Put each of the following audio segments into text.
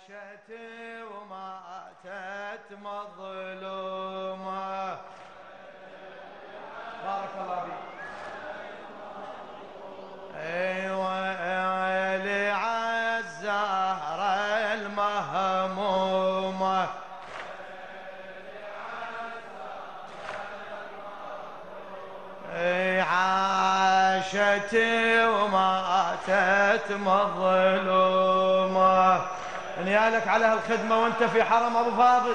عاشت وماتت مظلومة. بارك الله فيك. أيوه لعالزهرة المهمومة. عاشت وماتت مظلومة. نيالك على هالخدمة وانت في حرم أبو فاضل.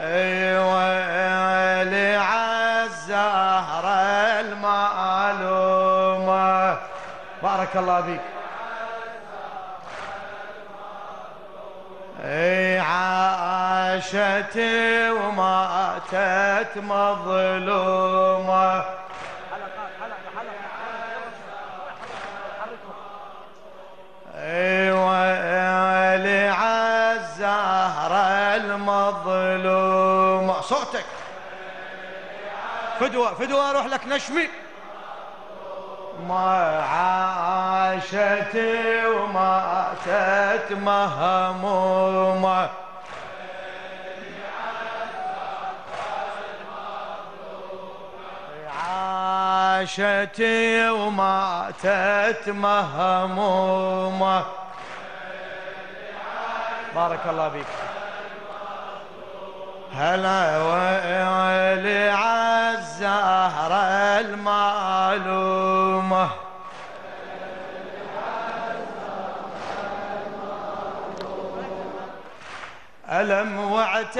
أيوه لعالزهرة المعلومة بارك الله فيك. أي عاشت وماتت مظلومة. المظلومة صوتك. فدوة فدوة أروح لك نشمي. ما عاشت وماتت مهمومة. عاشت وماتت مهمومة. بارك الله فيك. هلا ويلي عالزهرة المعلومة. ألم وعتاب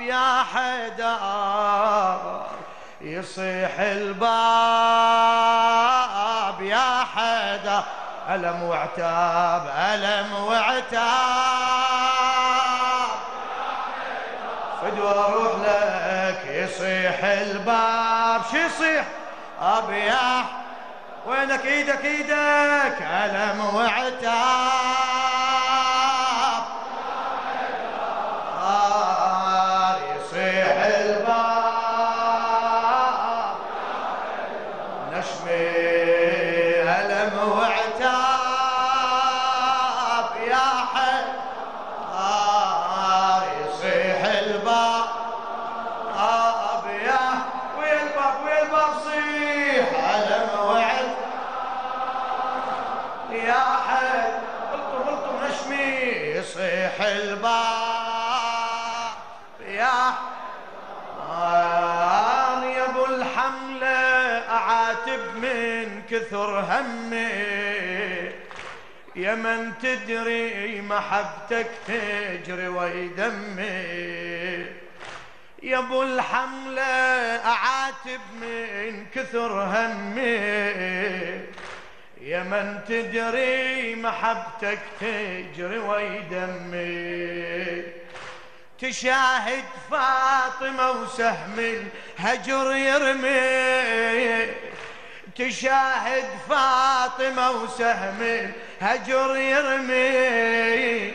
يا حدار يصيح الباب يا حدار. ألم وعتاب ألم وعتاب. فدوى أروح لك يصيح الباب. شو يصيح؟ ابيح وينك؟ إيدك إيدك ألم وعتاب. الباب يا آه يا أبو الحملة أعاتب من كثر همي. يا من تدري محبتك تجري ويدمي. يا أبو الحملة أعاتب من كثر همي. يا من تدري محبتك تجري ويدمي. تشاهد فاطمة وسهم الهجر يرمي. تشاهد فاطمة وسهم الهجر يرمي.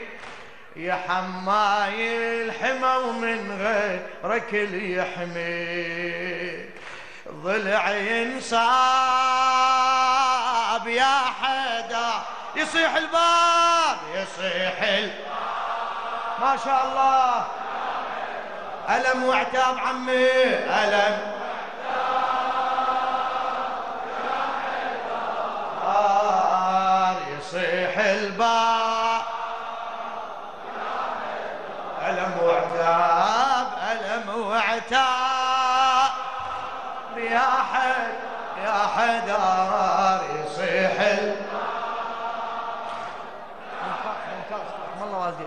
يا حماي الحمى ومن غيرك اللي يحمي. ضلع ينصاب يا حدا يصيح الباب. يصيح الباب ما شاء الله. ألم وعتاب عمي. ألم. آه يصيح الباب. ألم وعتاب ألم وعتاب يا حد يا حدار والدي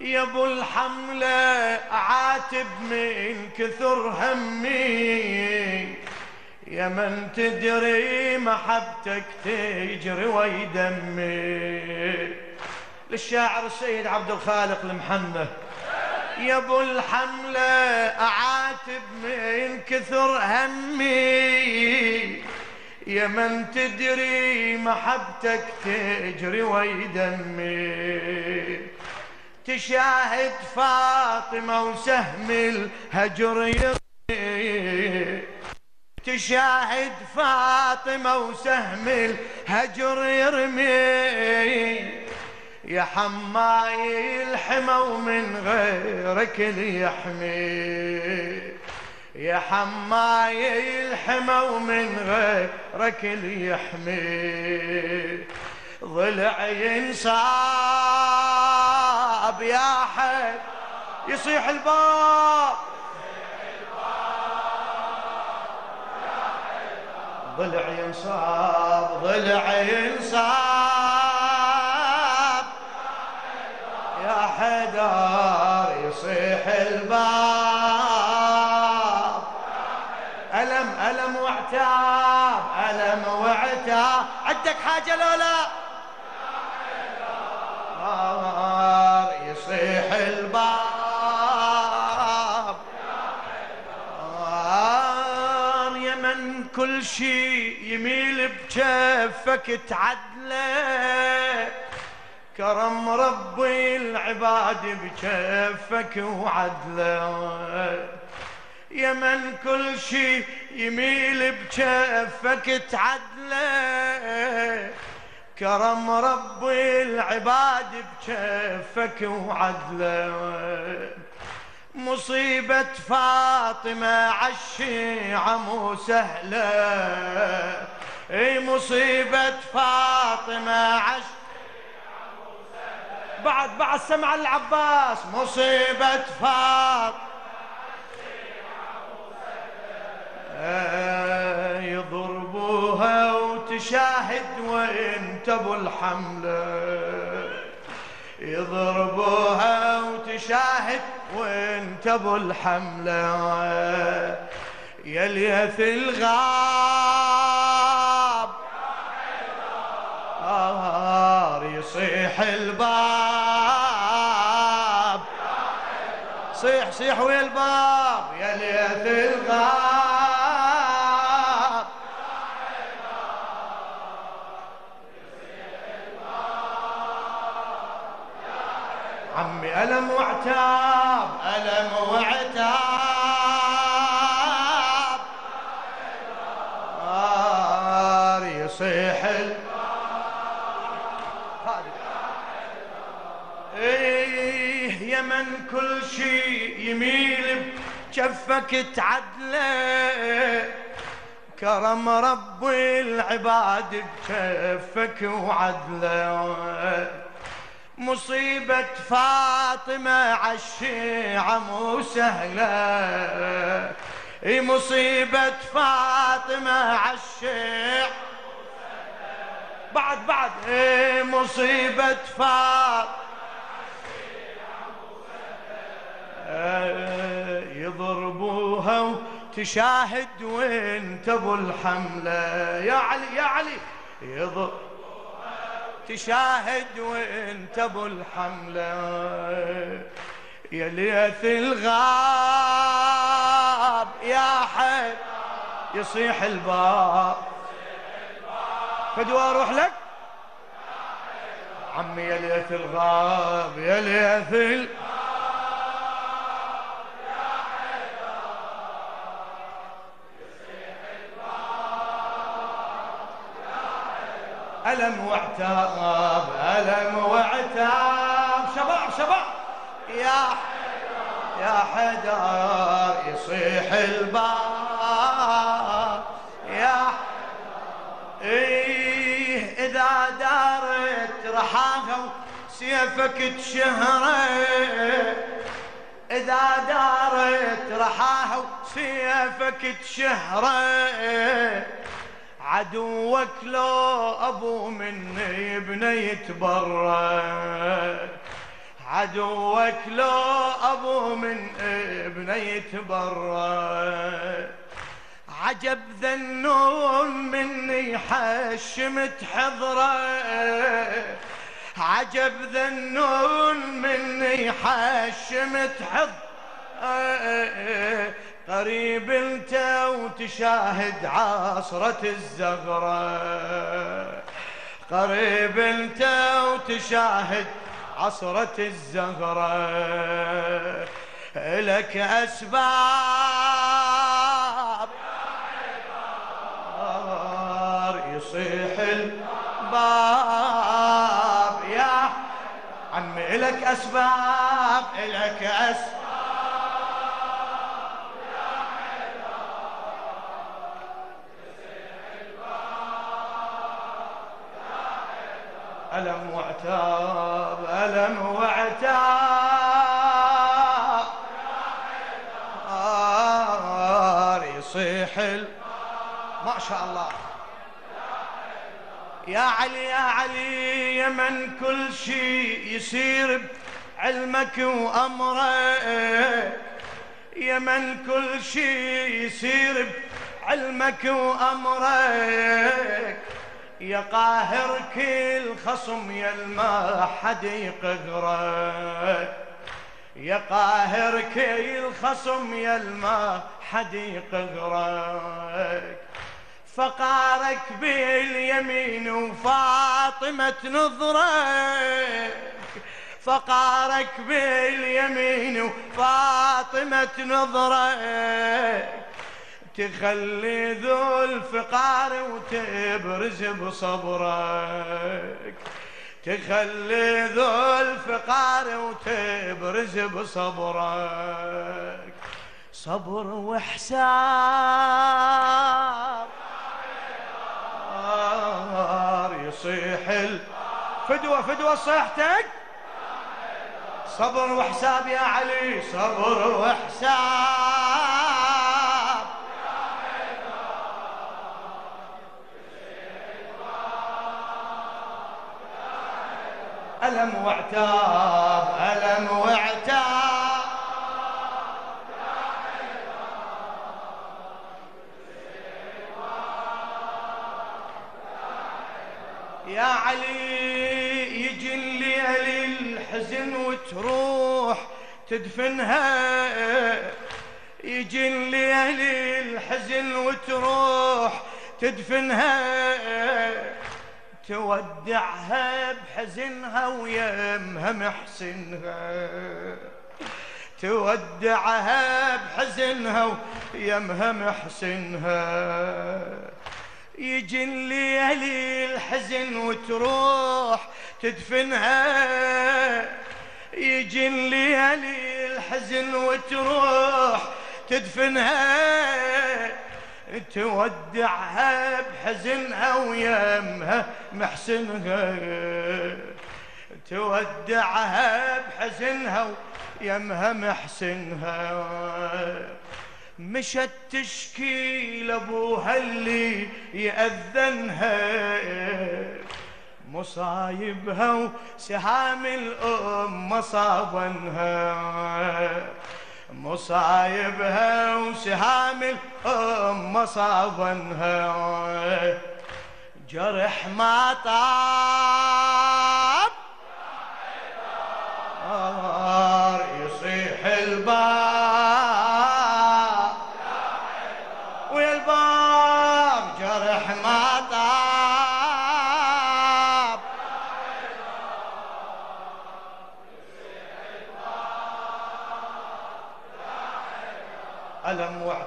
يا ابو الحملة عاتب من كثر همي. يا من تدري محبتك تجري ويدمي. للشاعر السيد عبد الخالق المحنة. يا ابو الحملة اعاتب من كثر همي. يا من تدري محبتك تجري ويدمي. تشاهد فاطمة وسهم الهجر يرمي. تشاهد فاطمة وسهم الهجر يرمي. يا حماي الحمى ومن غيرك اللي يحمي. يا حماي الحمى ومن غيرك اللي يحمي. ضلع ينصاب يا حي يصيح الباب. ضلع ينصاب ضلع ينصاب يا حدار يصيح الباب. ألم وعتاب ألم وعتاب عندك حاجة لولا؟ يصيح الباب. كل شي يميل بجفك تعدله كرم ربي العباد بكفك وعدله يا من كل شي يميل بكفك تعدله. كرم ربي العباد بكفك وعدله. مصيبة فاطمة عالشيعة مو سهلة. إي مصيبة فاطمة عالشيعة بعد بعد سمع العباس. مصيبة فاطمة يضربوها وتشاهد وانت ابو الحملة. يضربوها وتشاهد وانت ابو الحملة. يا ليث الغاب آه يصيح الباب. صيح صيح ويا الباب يا ليث الغاب. عمي ألم وعتاب ألم وعتاب نار يصيح إيه يا من كل شي يميل بجفك تعدله. كرم ربي العباد بكفك وعدله. مصيبة فاطمة عالشيعة مو سهلة. مصيبة فاطمة عالشيعة بعد بعد. مصيبة فاطمة. يضربوها وتشاهد وانت ابو الحملة. يا علي يا علي. يضرب تشاهد وانت ابو الحملة. يا ليث الغاب يا حي يصيح الباب. فدوا أروح لك. عمي يا ليث الغاب يا ليث الغاب ألم واعتاب ألم واعتاب. شباب شباب. يا يا حدار يصيح الباب. يا إيه إذا دارت رحاها سيفك تشهره إذا دارت رحاها سيفك تشهره عدوك لو أبو مني بني يتبرى عدوك لو أبو من ابني يتبرى عجب ذنون مني حشمت حضرة. عجب ذنون مني حشمت حضرة. قريب انت وتشاهد عصرة الزغرة. قريب انت وتشاهد عصرة الزغرة. لك أسباب يصيح الباب. يا عمي إلك أسباب إلك أسباب. وعتاب ألم وعتاب. يصيح ما شاء الله. يا علي يا علي يا من كل شيء يصير بعلمك وأمرك يا من كل شيء يصير بعلمك وأمرك يا قاهر كل خصم يا ما حد يقهرك. يا قاهر كل خصم يا ما حد يقهرك. فقارك باليمين وفاطمة نظرك. فقارك باليمين وفاطمة نظرك. تخلي ذو الفقار وتبرز بصبرك. تخلي ذو الفقار وتبرز بصبرك. صبر وحساب. يصيح فدوة فدوة صيحتك صبر وحساب يا علي صبر وحساب. ألم واعتاب ألم واعتاب. يا علي يجي الليل الحزن وتروح تدفنها. يجي الليل الحزن وتروح تدفنها. تودعها بحزنها ويمها محسنها. تودعها بحزنها ويمها محسنها. يجي الليل الحزن وتروح تدفنها. يجي الليل الحزن وتروح تدفنها. تودعها بحزنها ويمها محسنها. تودعها بحزنها ويمها محسنها. مشت تشكي لأبوها اللي يأذنها. مصايبها وسهام الأم مصابنها. مصايبها وسهام الأم مصابنها. جرح ما طاب يصيح الباب.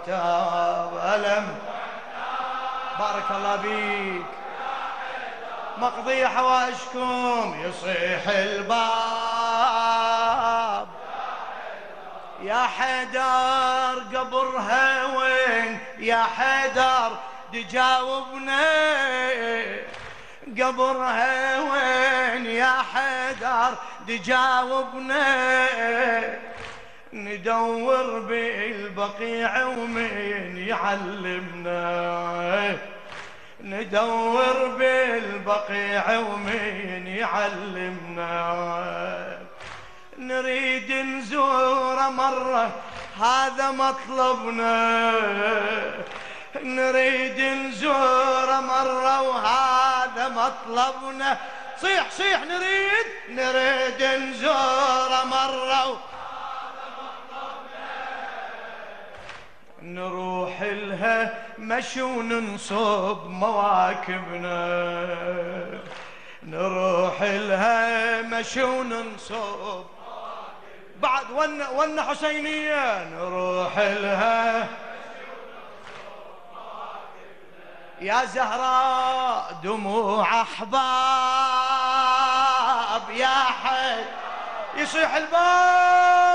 ألم واعتاب ألم. بارك الله بيك مقضي حواشكم يصيح الباب. يا حيدر قبرها وين يا حيدر تجاوبنا قبرها وين يا حيدر تجاوبنا ندور بالبقيع ومين يعلمنا؟ ندور بالبقيع ومين يعلمنا؟ نريد نزور مرة هذا مطلبنا. نريد نزور مرة وهذا مطلبنا. صيح صيح نريد نريد نزور مرة نروح لها مشي وننصب مواكبنا. نروح لها مشي وننصب بعد ون ون حسينية نروح لها. يا زهراء دموع أحباب يا حي يصيح الباب.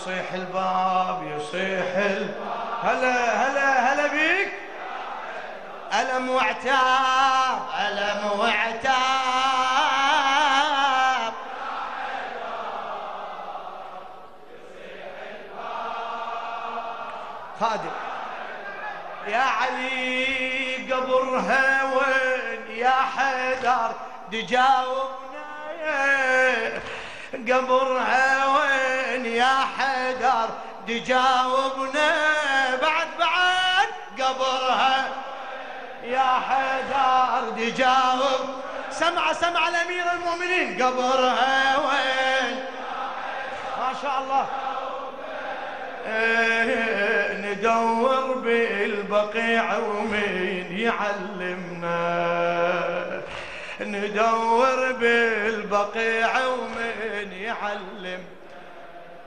يصيح الباب يصيح ال... هلا هلا هلا بيك. ألم وعتاب ألم وعتاب خادم. يا علي قبرها وين يا حيدر تجاوبنا قبرها وين يا حيدر تجاوبنا بعد بعد قبرها. يا حيدر تجاوب. سمع سمع الأمير المؤمنين قبرها. وين؟ ما شاء الله. إيه ندور بالبقيع ومين يعلمنا. ندور بالبقيع ومن يعلم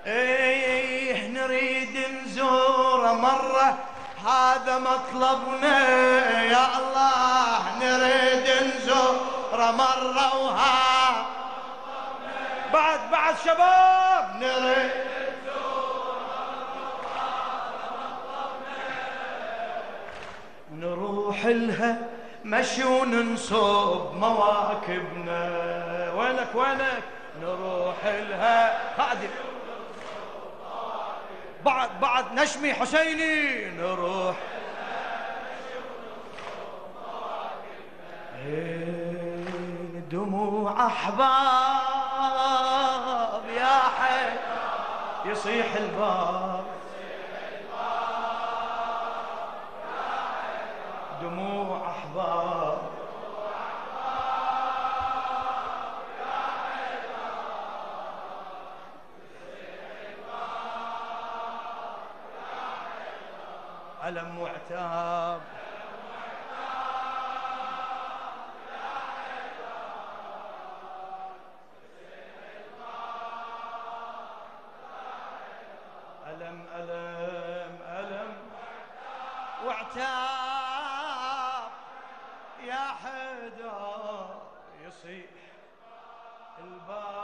إيه نريد نزور مرة. هذا مطلبنا يا الله نريد نزور مرة. وها بعد بعد شباب نريد نروح لها مشي وننصب مواكبنا. وينك وينك؟ نروح لها. قادم بعد بعد نشمي حسيني نروح دموع أحباب يا حي يصيح الباب. دموع أحباب. ألم وعتاب ألم ألم ألم. وعتاب يا حدا يصيح الباب.